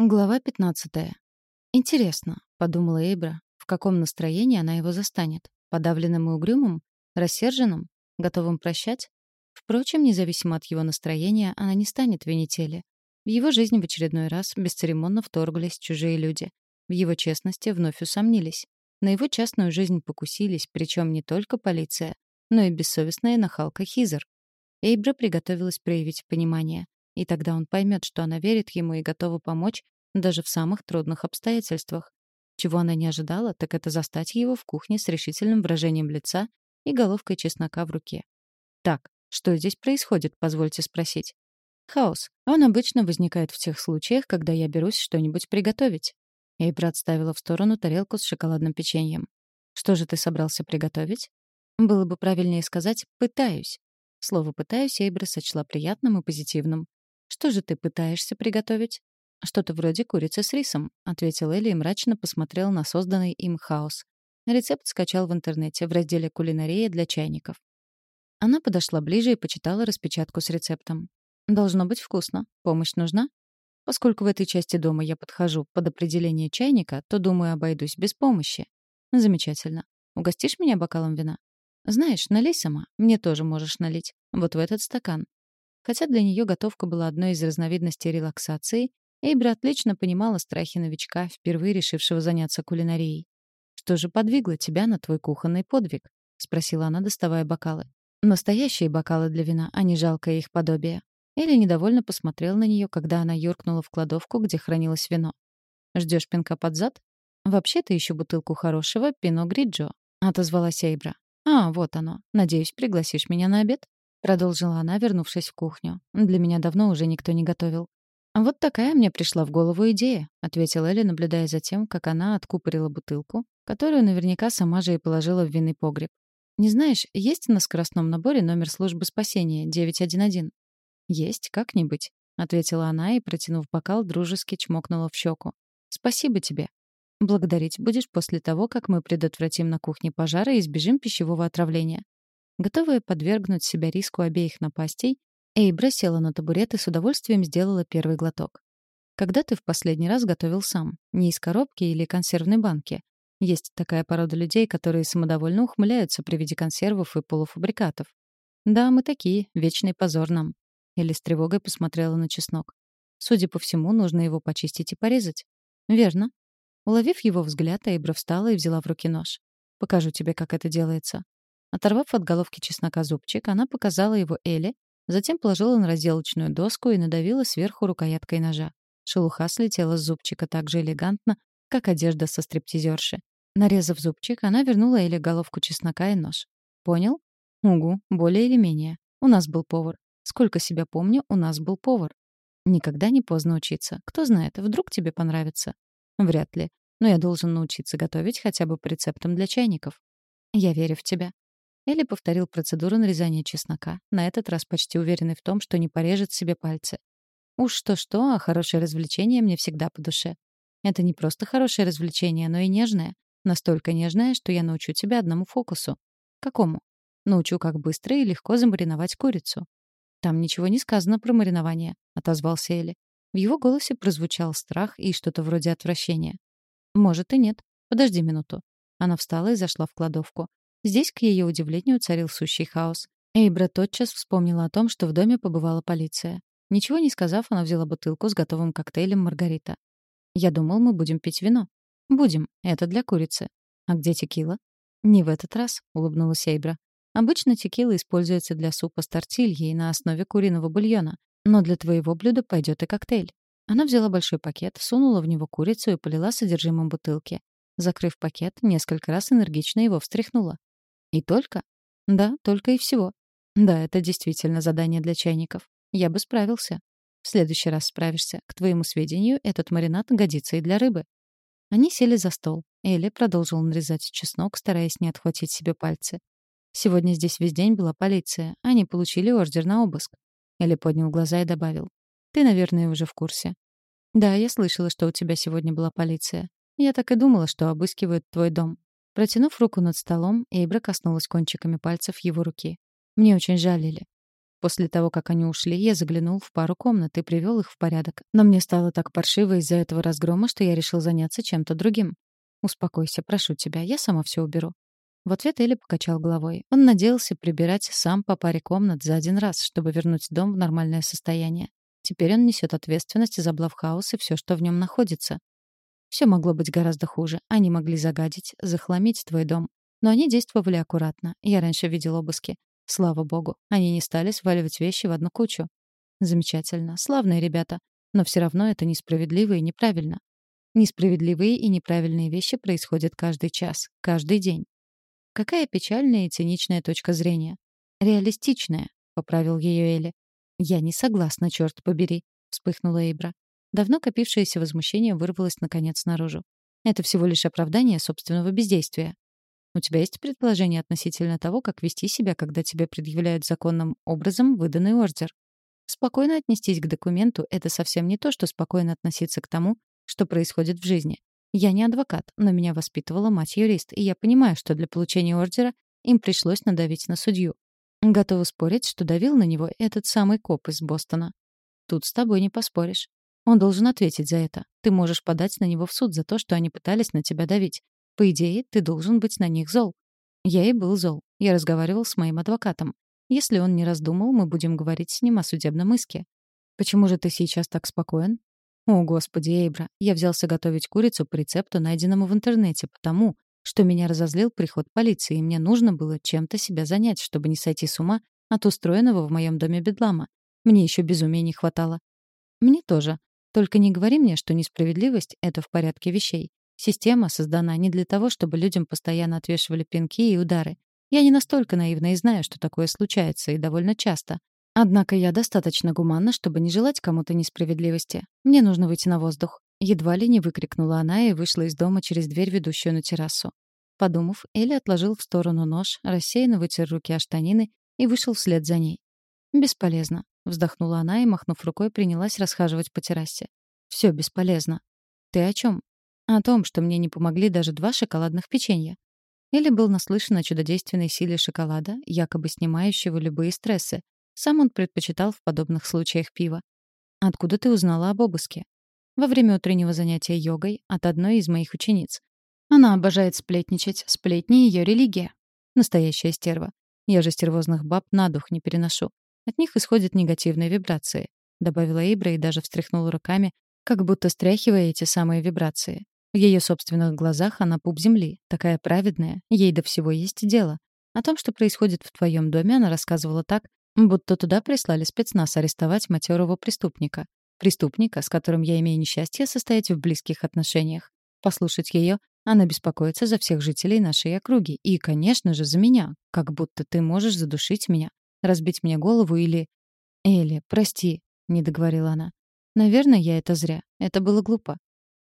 Глава 15. «Интересно», — подумала Эйбра, в каком настроении она его застанет. Подавленным и угрюмым? Рассерженным? Готовым прощать? Впрочем, независимо от его настроения, она не станет винить Элли. В его жизнь в очередной раз бесцеремонно вторглись чужие люди. В его честности вновь усомнились. На его частную жизнь покусились, причем не только полиция, но и бессовестная нахалка Хизер. Эйбра приготовилась проявить понимание. И тогда он поймет, что она верит ему и готова помочь даже в самых трудных обстоятельствах. Чего она не ожидала, так это застать его в кухне с решительным выражением лица и головкой чеснока в руке. Так, что здесь происходит, позвольте спросить. Хаос. Он обычно возникает в тех случаях, когда я берусь что-нибудь приготовить. Эйбра отставила в сторону тарелку с шоколадным печеньем. Что же ты собрался приготовить? Было бы правильнее сказать «пытаюсь». Слово «пытаюсь» Эйбра сочла приятным и позитивным. «Что же ты пытаешься приготовить?» «Что-то вроде курицы с рисом», — ответил Элли и мрачно посмотрел на созданный им хаос. Рецепт скачал в интернете в разделе «Кулинария для чайников». Она подошла ближе и почитала распечатку с рецептом. «Должно быть вкусно. Помощь нужна?» Поскольку в этой части дома я подхожу под определение чайника, то, думаю, обойдусь без помощи. Замечательно. Угостишь меня бокалом вина? Знаешь, налей сама. Мне тоже можешь налить. Вот в этот стакан. Хотя для нее готовка была одной из разновидностей релаксации, Эйбра отлично понимала страхи новичка, впервые решившего заняться кулинарией. «Что же подвигло тебя на твой кухонный подвиг?» — спросила она, доставая бокалы. Настоящие бокалы для вина, а не жалкое их подобие. Элли недовольно посмотрел на нее, когда она юркнула в кладовку, где хранилось вино. «Ждешь пинка под зад?» «Вообще-то ищу бутылку хорошего пино гриджо», — отозвалась Эйбра. «А, вот оно. Надеюсь, пригласишь меня на обед?» Продолжила она, вернувшись в кухню. Для меня давно уже никто не готовил. «Вот такая мне пришла в голову идея», — ответила Элли, наблюдая за тем, как она откупорила бутылку, которую наверняка сама же и положила в винный погреб. «Не знаешь, есть на скоростном наборе номер службы спасения 911?» «Есть, как-нибудь», — ответила она и, протянув бокал, дружески чмокнула в щеку. «Спасибо тебе. Благодарить будешь после того, как мы предотвратим на кухне пожары и избежим пищевого отравления. Готовая подвергнуть себя риску обеих напастей, Эйбра села на табурет и с удовольствием сделала первый глоток. Когда ты в последний раз готовил сам? Не из коробки или консервной банки? Есть такая порода людей, которые самодовольно ухмыляются при виде консервов и полуфабрикатов. Да, мы такие, вечный позор нам. Или с тревогой посмотрела на чеснок. Судя по всему, нужно его почистить и порезать. Верно. Уловив его взгляд, Эйбра встала и взяла в руки нож. Покажу тебе, как это делается. Оторвав от головки чеснока зубчик, она показала его Эле, затем положила на разделочную доску и надавила сверху рукояткой ножа. Шелуха слетела с зубчика так же элегантно, как одежда со стриптизерши. Нарезав зубчик, она вернула Эле головку чеснока и нож. «Понял?» «Угу, более или менее. У нас был повар. Сколько себя помню, у нас был повар. Никогда не поздно учиться. Кто знает, вдруг тебе понравится?» «Вряд ли. Но я должен научиться готовить хотя бы по рецептам для чайников. Я верю в тебя. Элли повторил процедуру нарезания чеснока, на этот раз почти уверенный в том, что не порежет себе пальцы. Уж что-что, а хорошее развлечение мне всегда по душе. Это не просто хорошее развлечение, но и нежное. Настолько нежное, что я научу тебя одному фокусу. Какому? Научу, как быстро и легко замариновать курицу. Там ничего не сказано про маринование, отозвался Элли. В его голосе прозвучал страх и что-то вроде отвращения. Может и нет. Подожди минуту. Она встала и зашла в кладовку. Здесь, к ее удивлению, царил сущий хаос. Эйбра тотчас вспомнила о том, что в доме побывала полиция. Ничего не сказав, она взяла бутылку с готовым коктейлем «Маргарита». «Я думал, мы будем пить вино». «Будем. Это для курицы». «А где текила?» «Не в этот раз», — улыбнулась Эйбра. «Обычно текила используется для супа с тортильей на основе куриного бульона, но для твоего блюда пойдет и коктейль». Она взяла большой пакет, сунула в него курицу и полила содержимым бутылки. Закрыв пакет, несколько раз энергично его встряхнула. И только? Да, только и всего. Да, это действительно задание для чайников. Я бы справился. В следующий раз справишься. К твоему сведению, этот маринад годится и для рыбы. Они сели за стол. Элли продолжил нарезать чеснок, стараясь не отхватить себе пальцы. Сегодня здесь весь день была полиция. Они получили ордер на обыск. Элли поднял глаза и добавил. Ты, наверное, уже в курсе. Да, я слышала, что у тебя сегодня была полиция. Я так и думала, что обыскивают твой дом. Протянув руку над столом, Эйбра коснулась кончиками пальцев его руки. «Мне очень жалели». После того, как они ушли, я заглянул в пару комнат и привел их в порядок. Но мне стало так паршиво из-за этого разгрома, что я решил заняться чем-то другим. «Успокойся, прошу тебя, я сама все уберу». В ответ Элли покачал головой. Он надеялся прибирать сам по паре комнат за один раз, чтобы вернуть дом в нормальное состояние. Теперь он несет ответственность за Блавхаус и все, что в нем находится. Все могло быть гораздо хуже. Они могли загадить, захламить твой дом. Но они действовали аккуратно. Я раньше видел обыски. Слава богу, они не стали сваливать вещи в одну кучу. Замечательно, славные ребята. Но все равно это несправедливо и неправильно. Несправедливые и неправильные вещи происходят каждый час, каждый день. Какая печальная и циничная точка зрения. Реалистичная, поправил ее Элли. Я не согласна, черт побери, вспыхнула Эйбра. Давно копившееся возмущение вырвалось наконец наружу. Это всего лишь оправдание собственного бездействия. У тебя есть предположение относительно того, как вести себя, когда тебе предъявляют законным образом выданный ордер? Спокойно отнестись к документу — это совсем не то, что спокойно относиться к тому, что происходит в жизни. Я не адвокат, но меня воспитывала мать-юрист, и я понимаю, что для получения ордера им пришлось надавить на судью. Готова спорить, что давил на него этот самый коп из Бостона. Тут с тобой не поспоришь. Он должен ответить за это. Ты можешь подать на него в суд за то, что они пытались на тебя давить. По идее, ты должен быть на них зол. Я и был зол. Я разговаривал с моим адвокатом. Если он не раздумал, мы будем говорить с ним о судебном иске. Почему же ты сейчас так спокоен? О, господи, Эйбра, я взялся готовить курицу по рецепту, найденному в интернете, потому что меня разозлил приход полиции, и мне нужно было чем-то себя занять, чтобы не сойти с ума от устроенного в моем доме бедлама. Мне еще безумия не хватало. Мне тоже. Только не говори мне, что несправедливость — это в порядке вещей. Система создана не для того, чтобы людям постоянно отвешивали пинки и удары. Я не настолько наивна и знаю, что такое случается, и довольно часто. Однако я достаточно гуманна, чтобы не желать кому-то несправедливости. Мне нужно выйти на воздух. Едва ли не выкрикнула она и вышла из дома через дверь, ведущую на террасу. Подумав, Элли отложил в сторону нож, рассеянно вытер руки о штанины и вышел вслед за ней. «Бесполезно», — вздохнула она и, махнув рукой, принялась расхаживать по террасе. «Все бесполезно». «Ты о чем? О том, что мне не помогли даже два шоколадных печенья. Или был наслышан о чудодейственной силе шоколада, якобы снимающего любые стрессы. Сам он предпочитал в подобных случаях пиво. «Откуда ты узнала об обыске?» «Во время утреннего занятия йогой от одной из моих учениц. Она обожает сплетничать, сплетни — ее религия. Настоящая стерва. Я же стервозных баб на дух не переношу. От них исходят негативные вибрации», — добавила Ибра и даже встряхнула руками, как будто стряхивая эти самые вибрации. В ее собственных глазах она пуп земли, такая праведная, ей до всего есть дело. О том, что происходит в твоем доме, она рассказывала так, будто туда прислали спецназ арестовать матерого преступника. Преступника, с которым я имею несчастье состоять в близких отношениях. Послушать ее, она беспокоится за всех жителей нашей округи. И, конечно же, за меня. Как будто ты можешь задушить меня, разбить мне голову или... «Элли, прости», — не договорила она. «Наверное, я это зря. Это было глупо.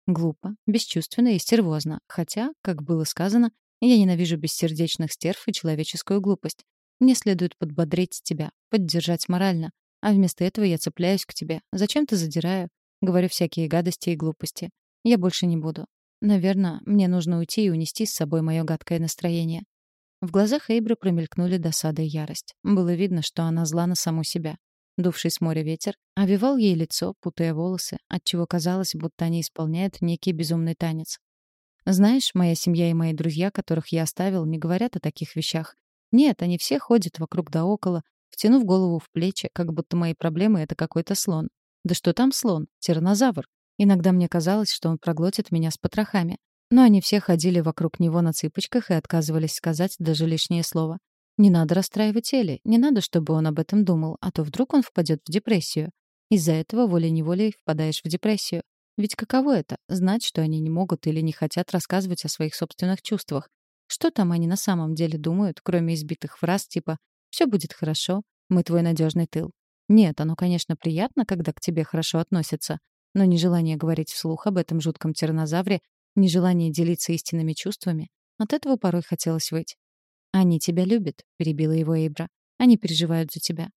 Глупо, бесчувственно и стервозно. Хотя, как было сказано, я ненавижу бессердечных стерв и человеческую глупость. Мне следует подбодрить тебя, поддержать морально. А вместо этого я цепляюсь к тебе. Зачем-то задираю. Говорю всякие гадости и глупости. Я больше не буду. Наверное, мне нужно уйти и унести с собой мое гадкое настроение. В глазах Эйбры промелькнули досада и ярость. Было видно, что она зла на саму себя. Дувший с моря ветер овивал ей лицо, путая волосы, отчего казалось, будто они исполняют некий безумный танец. Знаешь, моя семья и мои друзья, которых я оставил, не говорят о таких вещах. Нет, они все ходят вокруг да около, втянув голову в плечи, как будто мои проблемы — это какой-то слон. Да что там слон? Тиранозавр. Иногда мне казалось, что он проглотит меня с потрохами. Но они все ходили вокруг него на цыпочках и отказывались сказать даже лишнее слово. Не надо расстраивать Элли, не надо, чтобы он об этом думал, а то вдруг он впадет в депрессию. Из-за этого волей-неволей впадаешь в депрессию. Ведь каково это — знать, что они не могут или не хотят рассказывать о своих собственных чувствах? Что там они на самом деле думают, кроме избитых фраз типа «все будет хорошо», «мы твой надежный тыл». Нет, оно, конечно, приятно, когда к тебе хорошо относятся, но нежелание говорить вслух об этом жутком тиранозавре, нежелание делиться истинными чувствами, от этого порой хотелось выйти. «Они тебя любят», — перебила его Эйбра. «Они переживают за тебя».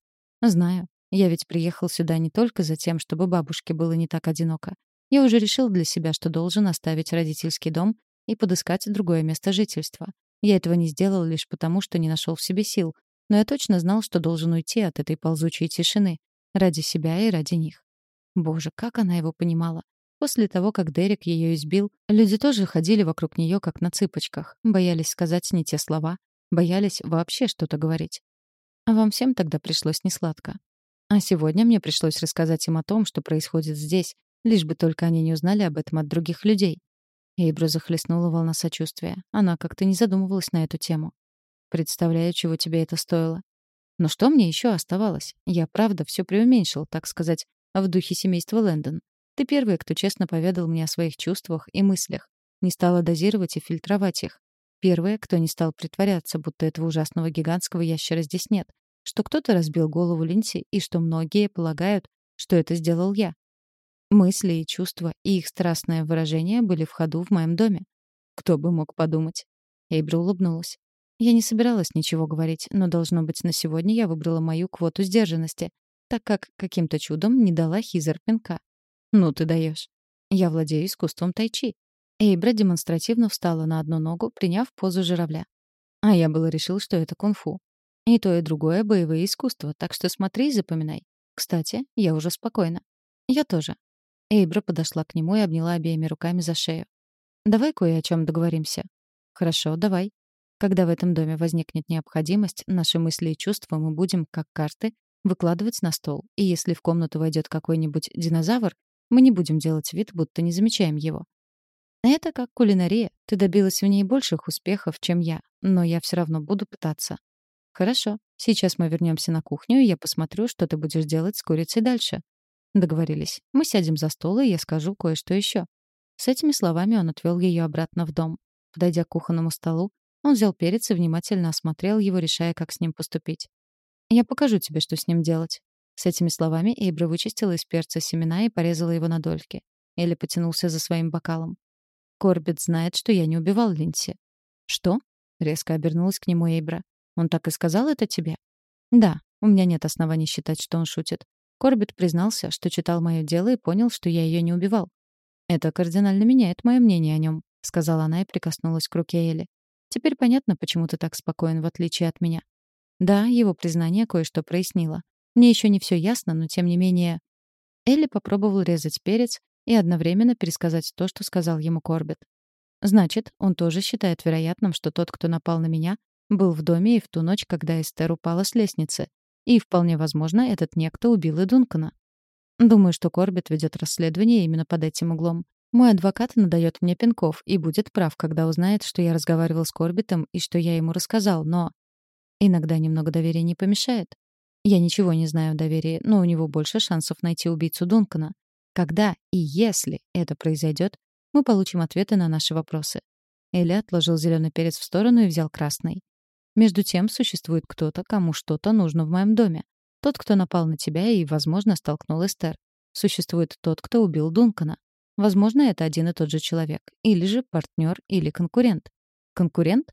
«Знаю. Я ведь приехал сюда не только за тем, чтобы бабушке было не так одиноко. Я уже решил для себя, что должен оставить родительский дом и подыскать другое место жительства. Я этого не сделал лишь потому, что не нашел в себе сил. но я точно знал, что должен уйти от этой ползучей тишины. Ради себя и ради них. Боже, как она его понимала. После того, как Дерек ее избил, люди тоже ходили вокруг нее как на цыпочках, боялись сказать не те слова, боялись вообще что-то говорить. А вам всем тогда пришлось несладко. А сегодня мне пришлось рассказать им о том, что происходит здесь, лишь бы только они не узнали об этом от других людей. Эйбру захлестнула волна сочувствия. Она как-то не задумывалась на эту тему. Представляю, чего тебе это стоило. Но что мне еще оставалось? Я, правда, все преуменьшил, так сказать, в духе семейства Лэндон. Ты первый, кто честно поведал мне о своих чувствах и мыслях. Не стала дозировать и фильтровать их. Первая, кто не стал притворяться, будто этого ужасного гигантского ящера здесь нет. Что кто-то разбил голову Линси, и что многие полагают, что это сделал я. Мысли и чувства, и их страстное выражение были в ходу в моем доме. Кто бы мог подумать? Эйбра улыбнулась. Я не собиралась ничего говорить, но, должно быть, на сегодня я выбрала мою квоту сдержанности, так как каким-то чудом не дала Хизер пинка. «Ну ты даешь. Я владею искусством тайчи». Эйбра демонстративно встала на одну ногу, приняв позу журавля. А я было решил, что это кунг-фу. И то, и другое — боевые искусства, так что смотри и запоминай. Кстати, я уже спокойна. Я тоже. Эйбра подошла к нему и обняла обеими руками за шею. «Давай кое о чем договоримся». «Хорошо, давай», когда в этом доме возникнет необходимость, наши мысли и чувства мы будем, как карты, выкладывать на стол. И если в комнату войдет какой-нибудь динозавр, мы не будем делать вид, будто не замечаем его. Это как кулинария. Ты добилась в ней больших успехов, чем я, но я все равно буду пытаться. Хорошо. Сейчас мы вернемся на кухню, и я посмотрю, что ты будешь делать с курицей дальше. Договорились. Мы сядем за стол, и я скажу кое-что еще. С этими словами он отвел ее обратно в дом. Подойдя к кухонному столу, он взял перец и внимательно осмотрел его, решая, как с ним поступить. «Я покажу тебе, что с ним делать». С этими словами Эйбра вычистила из перца семена и порезала его на дольки. Элли потянулся за своим бокалом. «Корбет знает, что я не убивал Линси». «Что?» — резко обернулась к нему Эйбра. «Он так и сказал это тебе?» «Да, у меня нет оснований считать, что он шутит. Корбет признался, что читал мое дело и понял, что я ее не убивал. «Это кардинально меняет мое мнение о нем», — сказала она и прикоснулась к руке Элли. Теперь понятно, почему ты так спокоен, в отличие от меня. Да, его признание кое-что прояснило. Мне еще не все ясно, но тем не менее... Элли попробовал резать перец и одновременно пересказать то, что сказал ему Корбет. Значит, он тоже считает вероятным, что тот, кто напал на меня, был в доме и в ту ночь, когда Эстер упала с лестницы. И вполне возможно, этот некто убил и Дункана. Думаю, что Корбет ведет расследование именно под этим углом. Мой адвокат надает мне пинков и будет прав, когда узнает, что я разговаривал с Корбитом и что я ему рассказал, но... Иногда немного доверия не помешает. Я ничего не знаю о доверии, но у него больше шансов найти убийцу Дункана. Когда и если это произойдет, мы получим ответы на наши вопросы. Элли отложил зеленый перец в сторону и взял красный. Между тем, существует кто-то, кому что-то нужно в моем доме. Тот, кто напал на тебя и, возможно, столкнул Эстер. Существует тот, кто убил Дункана. Возможно, это один и тот же человек. Или же партнер или конкурент. Конкурент?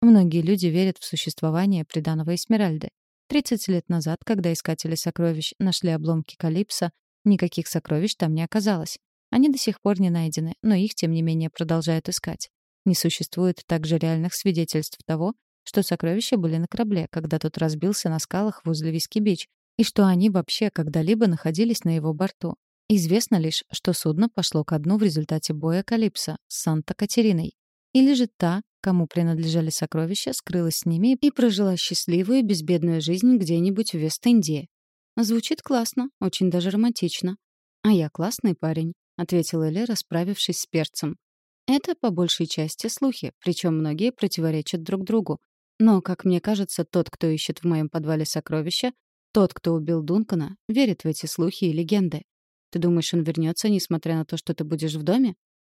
Многие люди верят в существование приданого Эсмеральды. 30 лет назад, когда искатели сокровищ нашли обломки Калипсо, никаких сокровищ там не оказалось. Они до сих пор не найдены, но их, тем не менее, продолжают искать. Не существует также реальных свидетельств того, что сокровища были на корабле, когда тот разбился на скалах возле Виски-Бич, и что они вообще когда-либо находились на его борту. Известно лишь, что судно пошло ко дну в результате боя Калипсо с Санта-Катериной. Или же та, кому принадлежали сокровища, скрылась с ними и прожила счастливую безбедную жизнь где-нибудь в Вест-Индии. Звучит классно, очень даже романтично. А я классный парень, ответила Элли, расправившись с перцем. Это по большей части слухи, причем многие противоречат друг другу. Но, как мне кажется, тот, кто ищет в моем подвале сокровища, тот, кто убил Дункана, верит в эти слухи и легенды. Ты думаешь, он вернется, несмотря на то, что ты будешь в доме?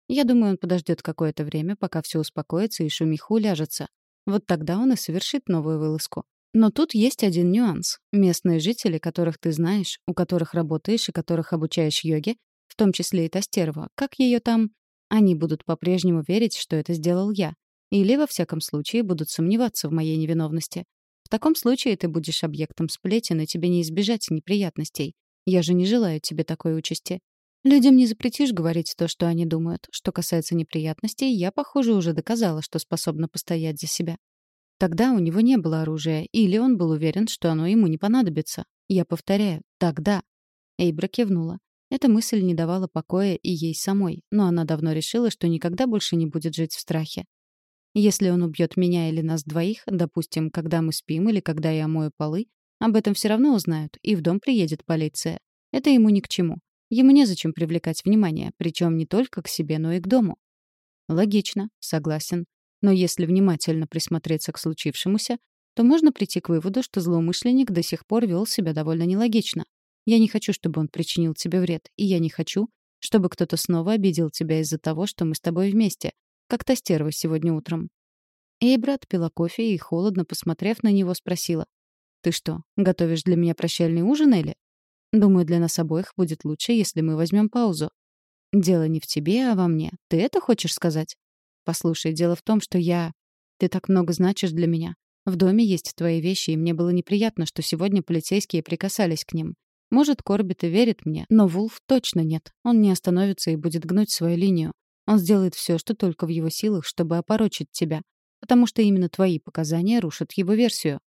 Я думаю, он подождет какое-то время, пока все успокоится и шумиху ляжется. Вот тогда он и совершит новую вылазку. Но тут есть один нюанс. Местные жители, которых ты знаешь, у которых работаешь и которых обучаешь йоге, в том числе и та стерва, как ее там, они будут по-прежнему верить, что это сделал я. Или, во всяком случае, будут сомневаться в моей невиновности. В таком случае ты будешь объектом сплетен, и тебе не избежать неприятностей. Я же не желаю тебе такой участи. Людям не запретишь говорить то, что они думают. Что касается неприятностей, я, похоже, уже доказала, что способна постоять за себя. Тогда у него не было оружия, или он был уверен, что оно ему не понадобится. Я повторяю, тогда. Эйбра кивнула. Эта мысль не давала покоя и ей самой, но она давно решила, что никогда больше не будет жить в страхе. Если он убьет меня или нас двоих, допустим, когда мы спим или когда я мою полы, об этом все равно узнают, и в дом приедет полиция. Это ему ни к чему. Ему незачем привлекать внимание, причем не только к себе, но и к дому. Логично, согласен. Но если внимательно присмотреться к случившемуся, то можно прийти к выводу, что злоумышленник до сих пор вел себя довольно нелогично. Я не хочу, чтобы он причинил тебе вред, и я не хочу, чтобы кто-то снова обидел тебя из-за того, что мы с тобой вместе, как та стерва сегодня утром. Эйбра отпила кофе и, холодно посмотрев на него, спросила. «Ты что, готовишь для меня прощальный ужин, или?» «Думаю, для нас обоих будет лучше, если мы возьмем паузу». «Дело не в тебе, а во мне. Ты это хочешь сказать?» «Послушай, дело в том, что я... Ты так много значишь для меня. В доме есть твои вещи, и мне было неприятно, что сегодня полицейские прикасались к ним. Может, Корбит и верит мне, но Вулф точно нет. Он не остановится и будет гнуть свою линию. Он сделает все, что только в его силах, чтобы опорочить тебя, потому что именно твои показания рушат его версию.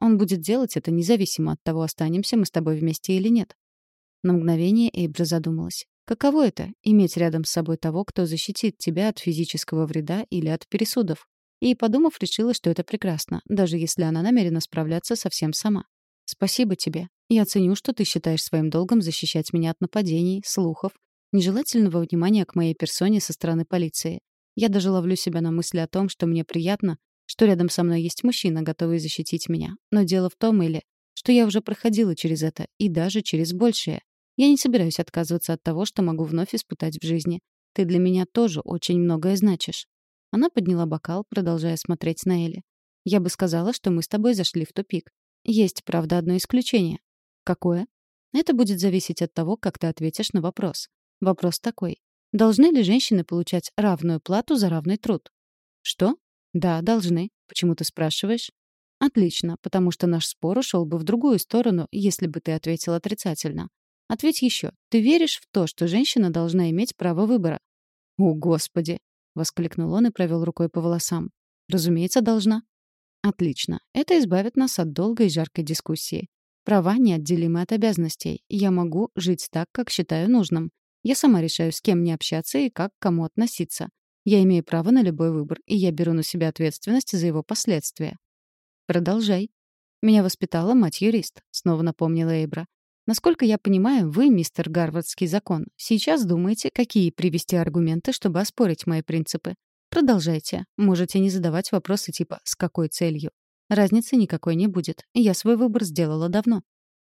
Он будет делать это независимо от того, останемся мы с тобой вместе или нет. На мгновение Эйбра задумалась. Каково это — иметь рядом с собой того, кто защитит тебя от физического вреда или от пересудов? И, подумав, решила, что это прекрасно, даже если она намерена справляться совсем сама. «Спасибо тебе. Я ценю, что ты считаешь своим долгом защищать меня от нападений, слухов нежелательного внимания к моей персоне со стороны полиции. Я даже ловлю себя на мысли о том, что мне приятно, что рядом со мной есть мужчина, готовый защитить меня. Но дело в том, или что я уже проходила через это, и даже через большее. Я не собираюсь отказываться от того, что могу вновь испытать в жизни. Ты для меня тоже очень многое значишь. Она подняла бокал, продолжая смотреть на Элли. Я бы сказала, что мы с тобой зашли в тупик. Есть, правда, одно исключение. Какое? Это будет зависеть от того, как ты ответишь на вопрос. Вопрос такой. Должны ли женщины получать равную плату за равный труд? Что? Да, должны. Почему ты спрашиваешь? Отлично, потому что наш спор ушел бы в другую сторону, если бы ты ответил отрицательно. Ответь еще. Ты веришь в то, что женщина должна иметь право выбора? О, Господи! воскликнул он и провел рукой по волосам. Разумеется, должна. Отлично. Это избавит нас от долгой и жаркой дискуссии. Права неотделимы от обязанностей. Я могу жить так, как считаю нужным. Я сама решаю, с кем мне общаться и как к кому относиться. Я имею право на любой выбор, и я беру на себя ответственность за его последствия. Продолжай. Меня воспитала мать-юрист, снова напомнила Эйбра. Насколько я понимаю, вы, мистер Гарвардский закон, сейчас думаете, какие привести аргументы, чтобы оспорить мои принципы. Продолжайте. Можете не задавать вопросы типа «с какой целью?». Разницы никакой не будет. Я свой выбор сделала давно.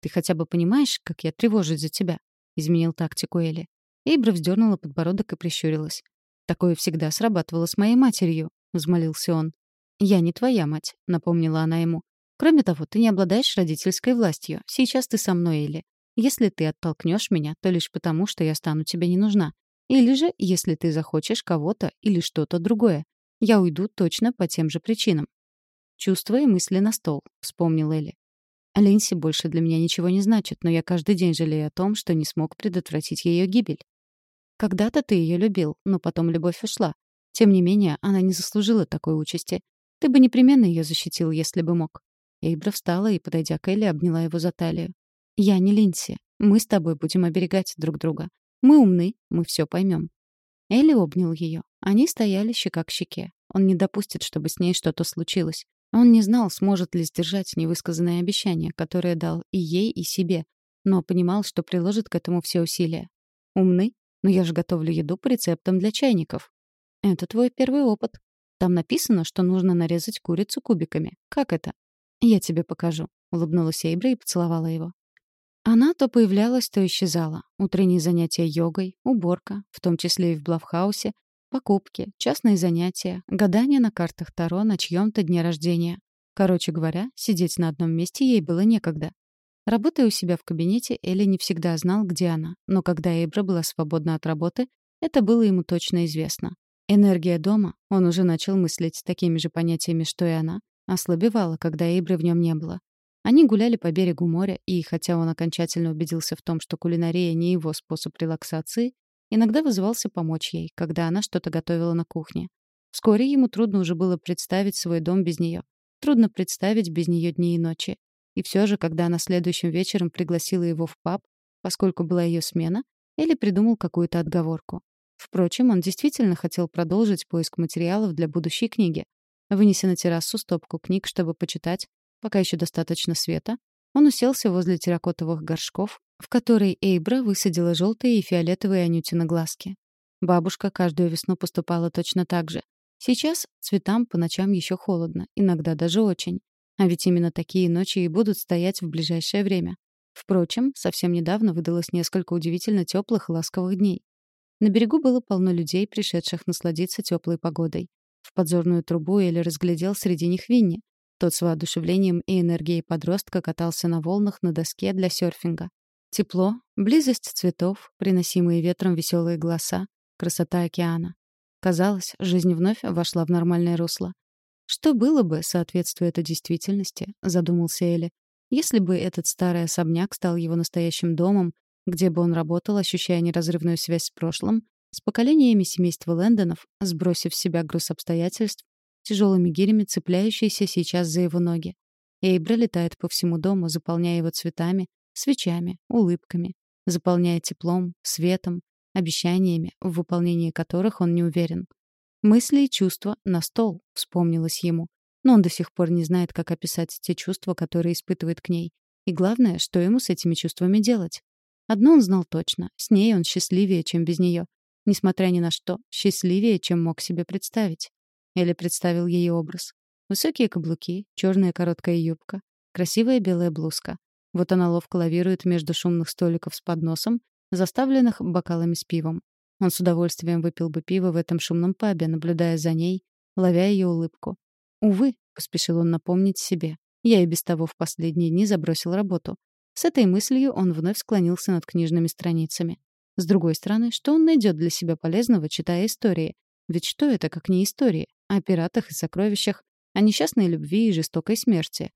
Ты хотя бы понимаешь, как я тревожусь за тебя? изменил тактику Элли. Эйбра вздернула подбородок и прищурилась. «Такое всегда срабатывало с моей матерью», — взмолился он. «Я не твоя мать», — напомнила она ему. «Кроме того, ты не обладаешь родительской властью. Сейчас ты со мной, Элли. Если ты оттолкнешь меня, то лишь потому, что я стану тебе не нужна. Или же, если ты захочешь кого-то или что-то другое. Я уйду точно по тем же причинам». «Чувства и мысли на стол», — вспомнил Элли. Линси больше для меня ничего не значит, но я каждый день жалею о том, что не смог предотвратить ее гибель. Когда-то ты ее любил, но потом любовь ушла. Тем не менее, она не заслужила такой участи. Ты бы непременно ее защитил, если бы мог. Эйбра встала и, подойдя к Элли, обняла его за талию. «Я не Линси. Мы с тобой будем оберегать друг друга. Мы умны, мы все поймем». Элли обнял ее. Они стояли щека к щеке. Он не допустит, чтобы с ней что-то случилось. Он не знал, сможет ли сдержать невысказанное обещание, которое дал и ей, и себе, но понимал, что приложит к этому все усилия. «Умный? Но я же готовлю еду по рецептам для чайников». «Это твой первый опыт. Там написано, что нужно нарезать курицу кубиками. Как это?» «Я тебе покажу», — улыбнулась Эйбра и поцеловала его. Она то появлялась, то исчезала. Утренние занятия йогой, уборка, в том числе и в Блавхаусе, Покупки, частные занятия, гадания на картах Таро на чьем-то дне рождения. Короче говоря, сидеть на одном месте ей было некогда. Работая у себя в кабинете, Элли не всегда знал, где она, но когда Эйбра была свободна от работы, это было ему точно известно. Энергия дома, он уже начал мыслить такими же понятиями, что и она, ослабевала, когда Эйбры в нем не было. Они гуляли по берегу моря, и хотя он окончательно убедился в том, что кулинария не его способ релаксации, Иногда вызывался помочь ей, когда она что-то готовила на кухне. Вскоре ему трудно уже было представить свой дом без нее. Трудно представить без нее дни и ночи. И все же, когда она следующим вечером пригласила его в паб, поскольку была ее смена, Элли придумал какую-то отговорку. Впрочем, он действительно хотел продолжить поиск материалов для будущей книги. Вынеся на террасу стопку книг, чтобы почитать, пока еще достаточно света, он уселся возле терракотовых горшков, в которые Эйбра высадила желтые и фиолетовые анютины глазки. Бабушка каждую весну поступала точно так же. Сейчас цветам по ночам еще холодно, иногда даже очень. А ведь именно такие ночи и будут стоять в ближайшее время. Впрочем, совсем недавно выдалось несколько удивительно теплых и ласковых дней. На берегу было полно людей, пришедших насладиться теплой погодой. В подзорную трубу Элли разглядел среди них Винни. Тот с воодушевлением и энергией подростка катался на волнах на доске для серфинга. Тепло, близость цветов, приносимые ветром веселые голоса, красота океана. Казалось, жизнь вновь вошла в нормальное русло. Что было бы, соответствуя этой действительности, задумался Элли, если бы этот старый особняк стал его настоящим домом, где бы он работал, ощущая неразрывную связь с прошлым, с поколениями семейства Лэндонов, сбросив с себя груз обстоятельств, тяжелыми гирями цепляющиеся сейчас за его ноги. Эйбра летает по всему дому, заполняя его цветами, свечами, улыбками, заполняя теплом, светом, обещаниями, в выполнении которых он не уверен. Мысли и чувства на стол, вспомнилось ему. Но он до сих пор не знает, как описать те чувства, которые испытывает к ней. И главное, что ему с этими чувствами делать. Одно он знал точно — с ней он счастливее, чем без нее. Несмотря ни на что, счастливее, чем мог себе представить. Или представил ее образ. Высокие каблуки, черная короткая юбка, красивая белая блузка. Вот она ловко лавирует между шумных столиков с подносом, заставленных бокалами с пивом. Он с удовольствием выпил бы пиво в этом шумном пабе, наблюдая за ней, ловя ее улыбку. Увы, поспешил он напомнить себе, я и без того в последние дни забросил работу. С этой мыслью он вновь склонился над книжными страницами. С другой стороны, что он найдет для себя полезного, читая истории? Ведь что это, как не истории? О пиратах и сокровищах, о несчастной любви и жестокой смерти.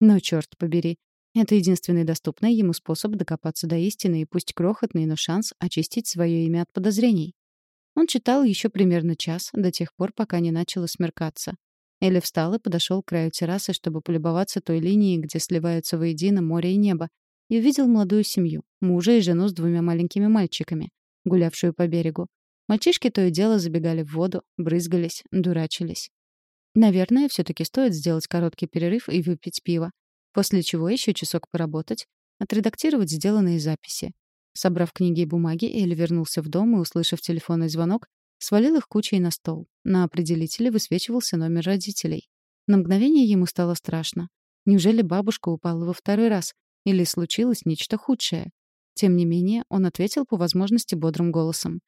Но, черт побери, это единственный доступный ему способ докопаться до истины и пусть крохотный, но шанс очистить свое имя от подозрений. Он читал еще примерно час, до тех пор, пока не начало смеркаться. Элли встал и подошел к краю террасы, чтобы полюбоваться той линией, где сливаются воедино море и небо, и увидел молодую семью, мужа и жену с двумя маленькими мальчиками, гулявшую по берегу. Мальчишки то и дело забегали в воду, брызгались, дурачились. Наверное, все таки стоит сделать короткий перерыв и выпить пиво. После чего еще часок поработать, отредактировать сделанные записи. Собрав книги и бумаги, Элли вернулся в дом и, услышав телефонный звонок, свалил их кучей на стол. На определителе высвечивался номер родителей. На мгновение ему стало страшно. Неужели бабушка упала во второй раз? Или случилось нечто худшее? Тем не менее, он ответил по возможности бодрым голосом.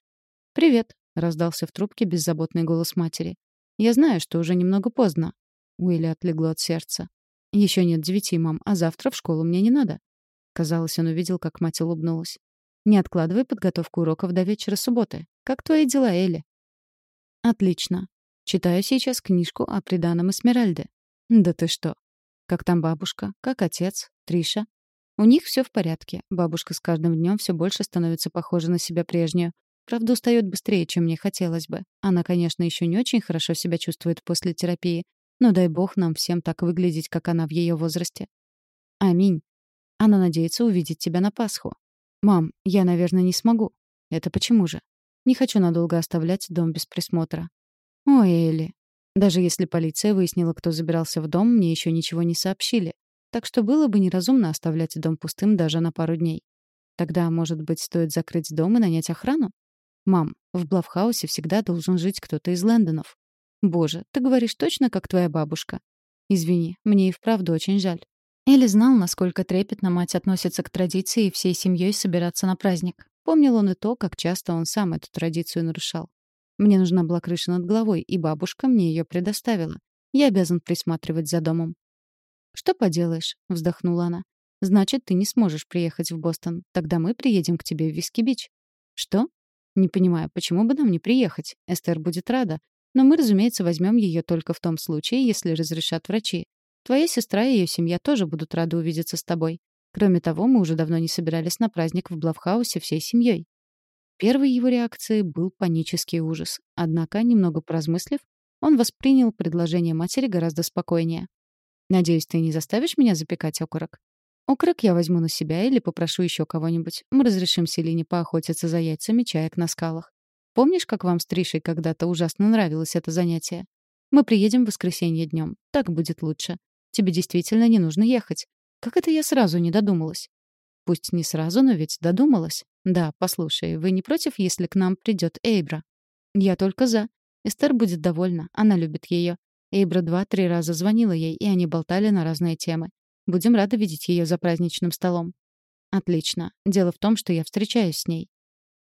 «Привет», — раздался в трубке беззаботный голос матери. «Я знаю, что уже немного поздно». Уилли отлегло от сердца. Еще нет девяти, мам, а завтра в школу мне не надо». Казалось, он увидел, как мать улыбнулась. «Не откладывай подготовку уроков до вечера субботы. Как твои дела, Элли?» «Отлично. Читаю сейчас книжку о приданом Эсмеральде». «Да ты что? Как там бабушка? Как отец? Триша?» «У них все в порядке. Бабушка с каждым днем все больше становится похожа на себя прежнюю. Правда, устает быстрее, чем мне хотелось бы. Она, конечно, еще не очень хорошо себя чувствует после терапии, но дай бог нам всем так выглядеть, как она в ее возрасте. Аминь. Она надеется увидеть тебя на Пасху. Мам, я, наверное, не смогу. Это почему же? Не хочу надолго оставлять дом без присмотра. Ой, Элли. Даже если полиция выяснила, кто забирался в дом, мне еще ничего не сообщили. Так что было бы неразумно оставлять дом пустым даже на пару дней. Тогда, может быть, стоит закрыть дом и нанять охрану? Мам, в Блавхаусе всегда должен жить кто-то из Лэндонов. Боже, ты говоришь точно, как твоя бабушка. Извини, мне и вправду очень жаль. Эли знал, насколько трепетно мать относится к традиции всей семьей собираться на праздник. Помнил он и то, как часто он сам эту традицию нарушал. Мне нужна была крыша над головой, и бабушка мне ее предоставила. Я обязан присматривать за домом. «Что поделаешь?» — вздохнула она. «Значит, ты не сможешь приехать в Бостон. Тогда мы приедем к тебе в Виски-Бич». «Что?» «Не понимаю, почему бы нам не приехать? Эстер будет рада. Но мы, разумеется, возьмем ее только в том случае, если разрешат врачи. Твоя сестра и ее семья тоже будут рады увидеться с тобой. Кроме того, мы уже давно не собирались на праздник в Блавхаусе всей семьей. Первой его реакцией был панический ужас. Однако, немного поразмыслив, он воспринял предложение матери гораздо спокойнее. Надеюсь, ты не заставишь меня запекать окорок? Окорок я возьму на себя или попрошу еще кого-нибудь. Мы разрешим Селине поохотиться за яйцами чаек на скалах. Помнишь, как вам с Тришей когда-то ужасно нравилось это занятие? Мы приедем в воскресенье днем. Так будет лучше. Тебе действительно не нужно ехать. Как это я сразу не додумалась? Пусть не сразу, но ведь додумалась. Да, послушай, вы не против, если к нам придет Эйбра? Я только за. Эстер будет довольна, она любит ее. Эйбра два-три раза звонила ей, и они болтали на разные темы. Будем рады видеть ее за праздничным столом. Отлично. Дело в том, что я встречаюсь с ней.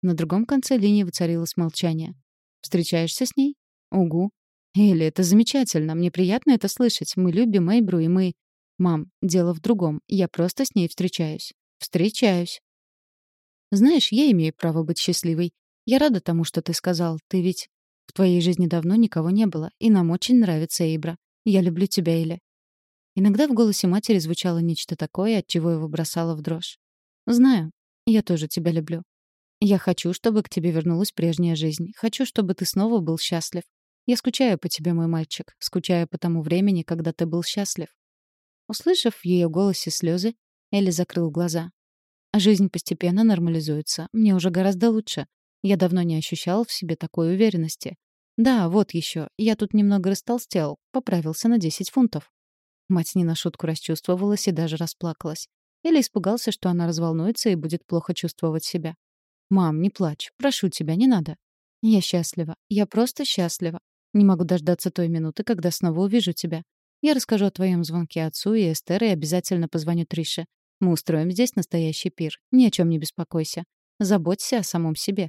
На другом конце линии воцарилось молчание. Встречаешься с ней? Угу. Элли, это замечательно. Мне приятно это слышать. Мы любим Эйбру, и мы... Мам, дело в другом. Я просто с ней встречаюсь. Встречаюсь. Знаешь, я имею право быть счастливой. Я рада тому, что ты сказал. Ты ведь... В твоей жизни давно никого не было, и нам очень нравится Эйбра. Я люблю тебя, Эля. Иногда в голосе матери звучало нечто такое, от чего его бросало в дрожь. «Знаю. Я тоже тебя люблю. Я хочу, чтобы к тебе вернулась прежняя жизнь. Хочу, чтобы ты снова был счастлив. Я скучаю по тебе, мой мальчик. Скучаю по тому времени, когда ты был счастлив». Услышав в ее голосе слезы, Элли закрыл глаза. Жизнь постепенно нормализуется. Мне уже гораздо лучше. Я давно не ощущал в себе такой уверенности. Да, вот еще. Я тут немного растолстел. Поправился на 10 фунтов. Мать не на шутку расчувствовалась и даже расплакалась. Или испугался, что она разволнуется и будет плохо чувствовать себя. «Мам, не плачь. Прошу тебя, не надо». «Я счастлива. Я просто счастлива. Не могу дождаться той минуты, когда снова увижу тебя. Я расскажу о твоем звонке отцу и Эстер и обязательно позвоню Трише. Мы устроим здесь настоящий пир. Ни о чем не беспокойся. Заботься о самом себе».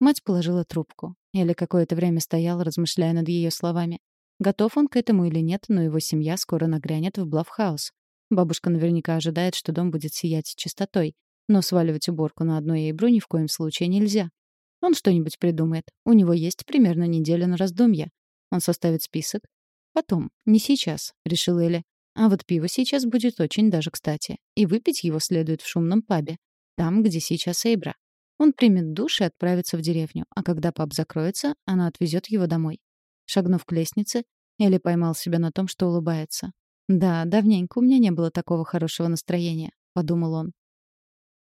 Мать положила трубку. Элли какое-то время стояла, размышляя над ее словами. Готов он к этому или нет, но его семья скоро нагрянет в Блавхаус. Бабушка наверняка ожидает, что дом будет сиять чистотой. Но сваливать уборку на одну Эйбру ни в коем случае нельзя. Он что-нибудь придумает. У него есть примерно неделя на раздумья. Он составит список. Потом, не сейчас, решила Элли. А вот пиво сейчас будет очень даже кстати. И выпить его следует в шумном пабе. Там, где сейчас Эйбра. Он примет душ и отправится в деревню, а когда паб закроется, она отвезет его домой. Шагнув к лестнице, Элли поймал себя на том, что улыбается. «Да, давненько у меня не было такого хорошего настроения», — подумал он.